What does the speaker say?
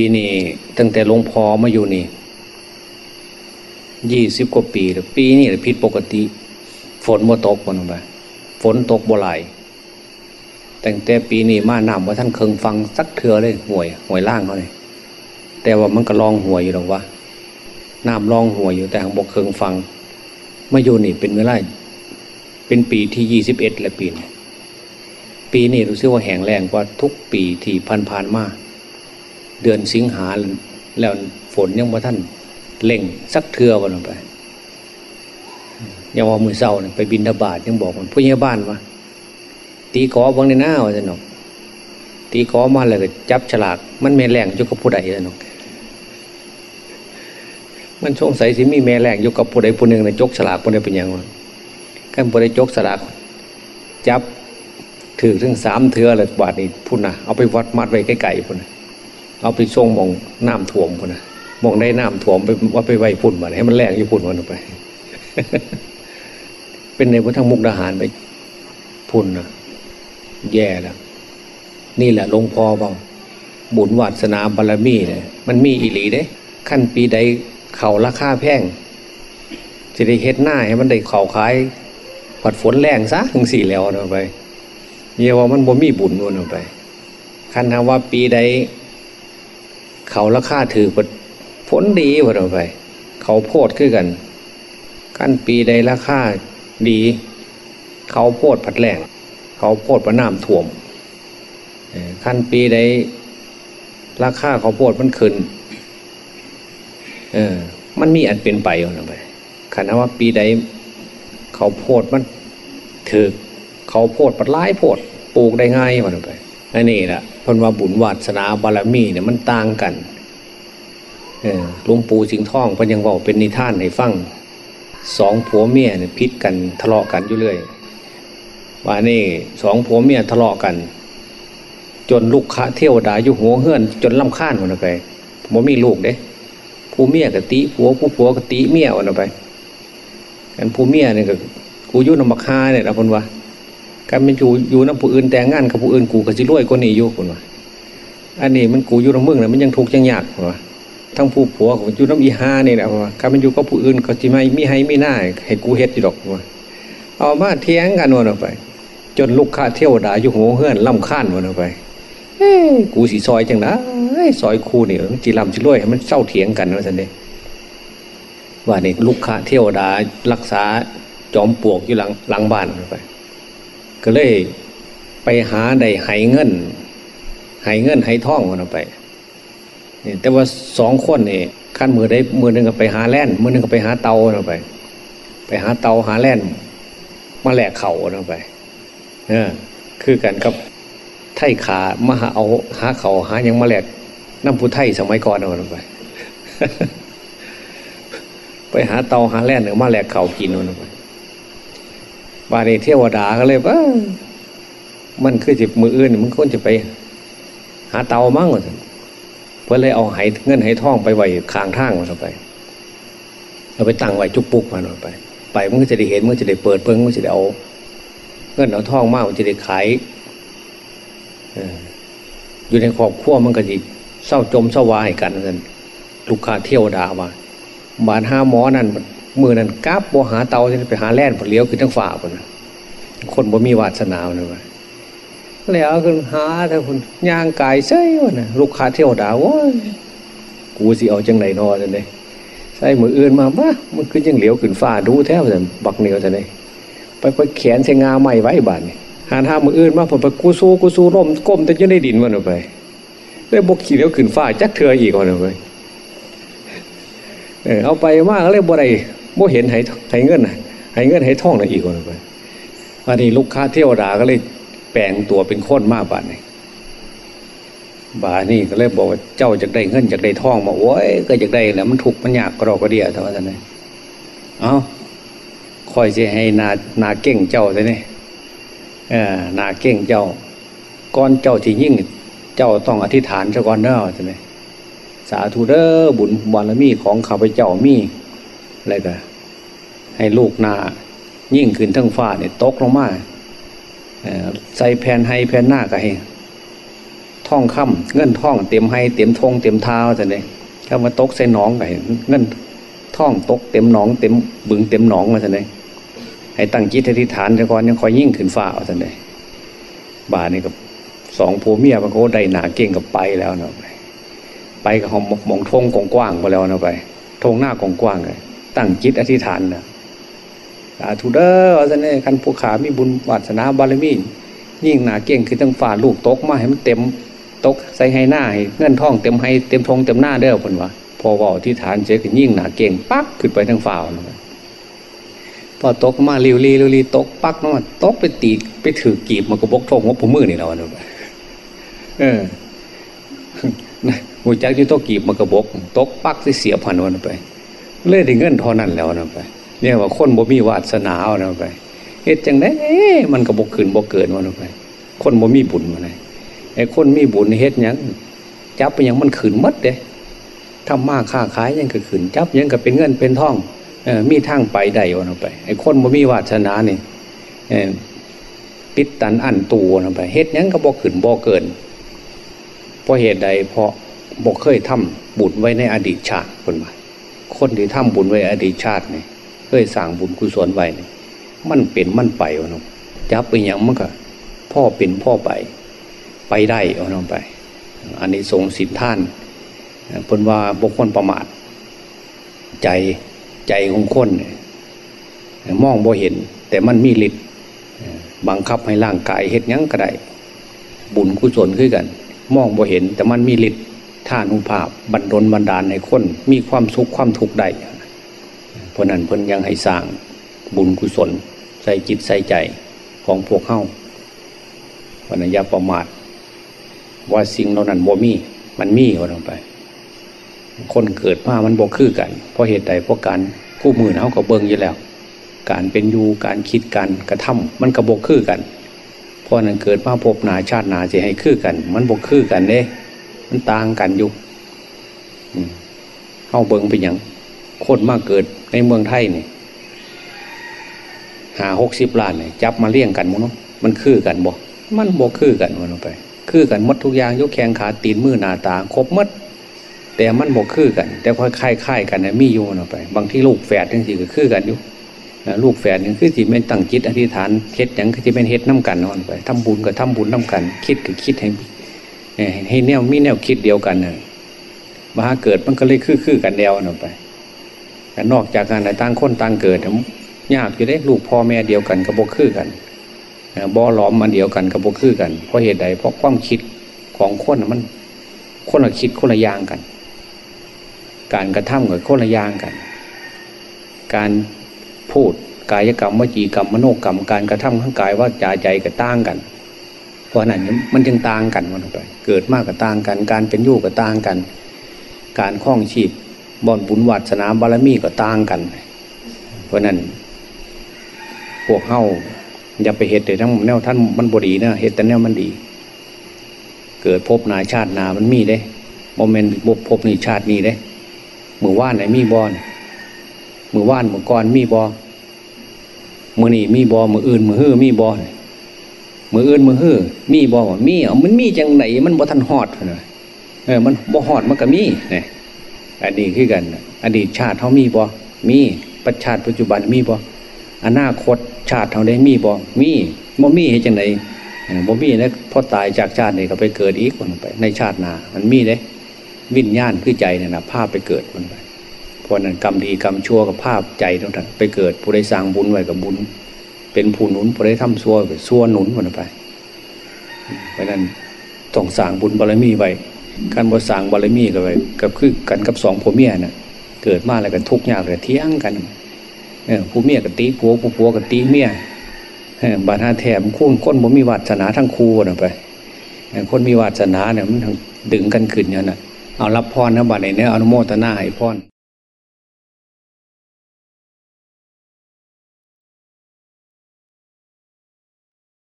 ปีนี้ตั้งแต่หลวงพ่อมาอยู่นี่ยี่สิบกว่าปีแล้วปีนี้ผิดปกติ ฝนบ่ตกวันไปฝนตกบ่ไหลตั้งแต่ปีนี้มาหน้ำว่าท่านเคิงฟังสักเถือเลยห่วยห่วยล่างเขาเลยแต่ว่ามันก็ลองห่วยอยู่หรอกวะน้ำลองห่วยอยู่แต่ทางบกเคิงฟังมาอยู่นี่เป็นเวลาเป็นปีที่ยี่สิบเอ็ดละปีนี้ปีนี้รู้สึกว่าแห้งแรงกว่าทุกปีที่ผ่านๆมา เดือนสิงหาแล้วฝนยังว่าท่านเล่งสักเทือวันไปยังว่ามือเศร้าไปบินทบาทยังบอกมันผู้ใหญ่บ้านมาตีกอบางในหน้าว่าจะนกตีกอมาเลยก็จับฉลาก มันแม่แรงยู่กับผู้ใดจะนกมันช่วงใสสิมีแม่แรงยู่กับผู้ใดผู้หนึ่งในจกฉลากผู้ใดเป็นยังไงขั้นผู้ใดจกฉลาก จับถือถึงสามเทือเลยบาทนี่พุ่นนะเอาไปวัดมัดไว้ใกล้ๆพุ่นนะ เอาไปส่งมองน้ำถ่วมพุ่นนะมองได้น้ำถ่วมไปว่าไปไว้พุ่นมาให้มันแรงอยู่พุ่นมันไป เป็นในพระทั้งมุกดาหารไปพุ่นนะแย่แล้วนี่แหละหลวงพ่อบอกบุญวัสนาบารมีเนี่ยมันมีอิหลีเด้ขั้นปีใดเข่าราคาแพงจะได้เฮ็ดหน้าให้มันได้เข่าขายผัดฝนแรงซะถึงสี่แล้วนะไปเยี่ยว่ามันบ่มีบุญวนไปคันทว่าปีใด เขาราคาถือผลดีวนออกไป เขาโพดขึ้นกันขั้นปีใดราคาดี เขาโพดผัดแรงเขาโพดประน้ำถ่วมขั้นปีใดราคาเขาโพดมันขึ้นเออมันมีอันเป็นไปวนออกไปคันว่าปีใดเขาโพดมันถือเขาโพดปัดร้ายโพดปลูกได้ง่ายวันไปอันนี้แหละ พนว่าบุญวัสนาบารมีเนี่ยมันต่างกันหลวงปู่สิงห์ทองพันยังบอกเป็นนิท่านให้ฟังสองผัวเมียเนี่ยพิษกันทะเลาะกันอยู่เรื่อยว่านี่สองผัวเมียทะเลาะกัน จนลูกค้าเที่ยวดาอยู่หัวเฮือน จนลำคาญวันไปผมมีลูกเด้ผู้เมียกติผัวผู้ผัวกติเมียวันไปกันผู้เมียเนี่ยก็กูยุ่นำมาคาเนี่ยนะคนว่า การเป็นอยู่อยู่น้ำผู้อื่นแต่งงานกับผู้อื่นกูก็จะรวยกว่านี้อยู่คนว่าอันนี้มันกูอยู่น้ำมึงนะมันยังทุกข์ยังยากคนว่าทั้งผู้ผัวของอยู่น้ำอีฮาเนี่ยนะคนว่าการเป็นอยู่กับผู้อื่นก็จะไม่มีให้ไม่น่าให้กูเฮ็ดอยู่ดอกคนว่าเอามาเที่ยงกันวนออกไป จนลูกค้าเที่ยวด่าอยู่หัวเฮือนล่ำข้านวนออกไปเฮ้กูสีซอยจังนะซอยคู่นี่จีลำจีรวยให้มันเศร้าเถียงกันว่าสันเดว่านี่ลูกค้าเที่ยวดารักษาจอมปลวกอยู่หลังหลังบ้านไป ก็เลยไปหาได้ไหเงินไหเงินไหท่องกันไปนี่แต่ว่าสองคนนี่ขั้นมือได้มือหนึ่งก็ไปหาแล่นมือหนึ่งก็ไปหาเตากันไป ไปหาเตาหาแล่นมาแหลกเข่ากันไปเออคือกันกับไถ่ขามาหาเอาหาเขาหายังมาแหลกน้ำผู้ไถ่สมัยก่อนเอาไป ไปหาเตาหาแล่นหนึ่งมาแหลกเข่ากินเอาไป บาลีเทวดาก็เลยว่ามันคือจิบมืออื่นมันควรจะไป หาเตามั่งเพื่อเลยเอาไหเงินไหท่องไปไว้คางทางมันไปเอาไปตั้งไว้จุกปุกมันไป ไปมันก็จะได้เห็นมันจะได้เปิดเพิ่งมันจะได้เอาเงินเอาท่องมากมันจะได้ขายอยู่ในครอบครัวมันก็จะเศร้าจมเศร้าวายกันนั่นลูกค้าเที่ยวดาว่าบานห้าหมอนั่น มือนั้นกราบบ่หาเตาจะไปหาแล่นผลเลี้ยวคือทั้งฝ่าคนคนบ่มีวาสนาเลยว่าแล้วคือหาถ้าคุณย่างกายใช่วะนะลูกค้าเที่ยวด่าว่ากูสิเอาจังไหนนอนเลยใส่มืออื่นมาบ้ามันคือยังเหลียวขึ้นฟ้าดูแท้เลยบักเหนียวจะไหนไปไปแขนใช้งาไม่ไว้บานนี่หาท่ามืออื่นมาผมไปกูสู้กูสู้ร่มก้มแต่ยังได้ดินมันออกไปได้บกขี่แล้วขึ้นฟ้าจักเถื่ออีกคนออกไปเออเอาไปมากเลยบ่ได้ บ่เห็นให้ให้เงินให้เงินให้ท่องนะอีกคนไปอันนี้ลูกค้าเที่ยวดาก็เลยแปลงตัวเป็นคนมากบาทนี่บานี่ก็เลยบอกว่าเจ้าจะได้เงินจะได้ท่องมาโอ้ยก็จะได้แหละมันถูกมันยากกรอกระเดียเท่านั้นเลยเอาคอยจะให้นานาเก่งเจ้าใช่ไหมเออนาเก่งเจ้าก้อนเจ้าที่ยิ่ง เจ้าต้องอธิษฐานเจ้าก่อนเด้อใช่ไหมสาธุเด้อบุญบารมีของข้าพเจ้ามี อะไรก็ ให้ลูกนายิ่งขึ้นทั้งฟ้าเนี่ยตกลงมาใส่แผ่นให้แผ่นหน้าก็ให้ท่องค่ำเงินท่องเต็มให้เต็มทงเต็มเท้าแต่เนี่ยถ้ามาตกใส่หนองไงเงินท่องตกเต็มหนองเต็มบึงเต็มหนองมาแต่เนี่ยให้ตั้งจิตอธิษฐานแต่ก่อนยังคอยยิ่งขึ้นฟ้าเอาแต่เนี่ยบาทนี่กับสองผัวเมียมันก็ได้หนาเก่งกับไปแล้วเนาะไปกับหอมมองทงกว้างๆไปแล้วเนาะไปทงหน้ากว้างๆเลย ตั้งจิตอธิษฐานนะสาธุเด้อเอาแต่เนี่ยคันผู้ขามีบุญวาสนาบารมียิ่งหนาเก่งคือต้องฝ่าลูกตกมาให้มันเต็มตกใส่ให้หน้าให้เงินท่องเต็มให้เต็มทงเต็มหน้าเด้อผลวะพอว่าที่ฐานเจอขึ้นยิ่งหนาเก่งปักขึ้นไปทั้งฝ่าเลยพอตกมาเรียวรีเรียวรีตกปักมาตกไปตีไปถือกีบมันก็บกทงว่าผมมือนี่เราเนาะเออหูจักที่ตกกีบมันก็บก ตกปักที่เสียพันวันไป เลยได้เงินเท่านั้นแล้วนะไปเนี่ยว่าคนบ่มีวาสนาเอานะไปเฮ็ดจังไดมันก็บกขึ้นบกเกินวันไป คนบ่มีบุญมาไงไอ้คนมีบุญเฮ็ดหยังจับไปยังมันขืนมัดเด้ทำมาค้าขายยังก็ขืนจับยังก็เป็นเงินเป็นทองเออมีทางไปได้วันไปไอ้คนบ่มีวาสนานี่เออปิดตันอันตูวันไปเฮ็ดหยังก็บ่ขืนบ่เกินเพราะเหตุใดเพราะบ่เคยทำบุญไว้ในอดีตชาติคนมา คนที่ทำบุญไว้อดีตชาตินี่ยเคยสั่งบุญกุศลไว้นี่มันเป็นมันไปวะน้องจับไปอย่างมันก็พ่อเป็นพ่อไป ไปได้เอาน้องไป อันนี้ทรงสินท่านเพิ่นว่าบุคคลประมาท ใจใจของคนเนี่ยมองบ่เห็น แต่มันมีฤทธิ์บังคับให้ร่างกายเฮ็ดยังก็ได้บุญกุศลขึ้นกัน มองบ่เห็น แต่มันมีฤทธิ์ ท่านุภาพบันดลบันดาลในคนมีความสุขความทุกข์ได้เพราะนั้นเพิ่นยังให้สร้างบุญกุศล ใส่จิตใส่ใจของพวกเฮาวันนี้อย่าประมาทว่าสิ่งเหล่านั้นบ่มีมันมีว่าลงไป คนเกิดมามันบ่คือกัน เพราะเหตุใดเพราะการคู่มือเขาก็เบิ่งอยู่แล้ว การเป็นอยู่การคิดการกระทำมันก็บ่คือกัน เพราะนั้นเกิดมาพบหนาชาติหนาจะให้คือกัน มันบ่คือกันเด้ มันต่างกันอยู่เข้าเบิงไปอย่างคนมากเกิดในเมืองไทยนี่หาหกสิบล้านเนี่ยจับมาเลี้ยงกันมั้งเนาะมันคือกันบ่มันบ่คือกันวันไป คือกันมดทุกอย่างยกแขงขาตีนมือหนาตาครบมด แต่มันบ่คือกัน แต่ค่อยคล้ายๆกันนะมีอยู่วันไป บางที่ลูกแฝดทั้งสี่ก็คือกันอยู่ลูกแฝดนึงคือที่เป็นตั้งจิตอธิษฐานเฮ็ดอย่างคือที่เป็นเฮ็ดน้ากันวันไปทำบุญกับทำบุญน้ากัน คิดกับคิดให้ ให้แนวมีแนวคิดเดียวกันเนยมหาเกิดมันก็เลยคือคือกันเดียวนไปแต่นอกจากการในต่างคนต่างเกิดยากอยู่ได้ลูกพ่อแม่เดียวกันกับบกคือกันบ่อหลอมมันเดียวกันกับบกคือกัน เพราะเหตุใดเพราะความคิดของคนมัน คนละคิดคนละอย่างกัน การกระทำกับคนละอย่างกัน การพูดกายกรรมวจีกรรมมโนกรรม การกระทำทั้งกายว่าจาใจกับต่างกัน ราะนั้นมันจึงต่างกันมันไปเกิดมากกับต่างกัน การเป็นอยู่กับต่างกัน การคล้องชีพบอนบุญวัดสนามบารมีก็ต่างกัน เพราะนั้นพวกเฮาอย่าไปเหตุแต่ทั้งแนวท่านมันบดีนะเหตุแต่แนวมันดี เกิดพบนาชาตินามันมีได้โมเมนต์บพบนี่ชาตินี้ได้มือว่านไหนมีบอลมือว่านมือก้อนมีบอมือนี่มีบอมืออื่นมือฮื้อมีบอ มืออื่นมือฮื้อมีบอมีอะมันมีจังไหนมันบ่ทันหอดเลยเออมันบ่หอดมันก็มีเนี่ยอันนี้คือกัน อดีตชาติเขามีบอมีปัจชาติปัจจุบันมีบออนาคตชาติเขาได้มีบ่มีบ่มีให้จังไหนบ่มีนะพอตายจากชาตินี้ก็ไปเกิดอีกคนไป ในชาติหน้ามันมีเด้วิญญาณคือใจเนี่ยนะภาพไปเกิดคนไปเพราะนั้นกรรมดีกรรมชั่วกับภาพใจทั้งนั้นไปเกิดผู้ใดสร้างบุญไว้กับบุญ เป็นผู้หนุนผู้ใดทำชั่วไปชั่วหนุนคนไปเพราะนั้นต้องสร้างบุญบารมีไว้การบ่สร้างบารมีกันไปกับคือกันกับสองผัวเมียน่ะ เกิดมาแล้วกันทุกข์ยากเลยเที่ยงกันผู้เมียกับตีผัวผู้ผัวกับตีเมียบาดหาแถมคุ้นคนบ่มีวาสนาทั้งคู่นะไปคนมีวาสนาเนี่ยมันดึงกันขึ้นอย่างนั้นเอารับพรนะบาดในเนื้ออนุโมทนาให้พร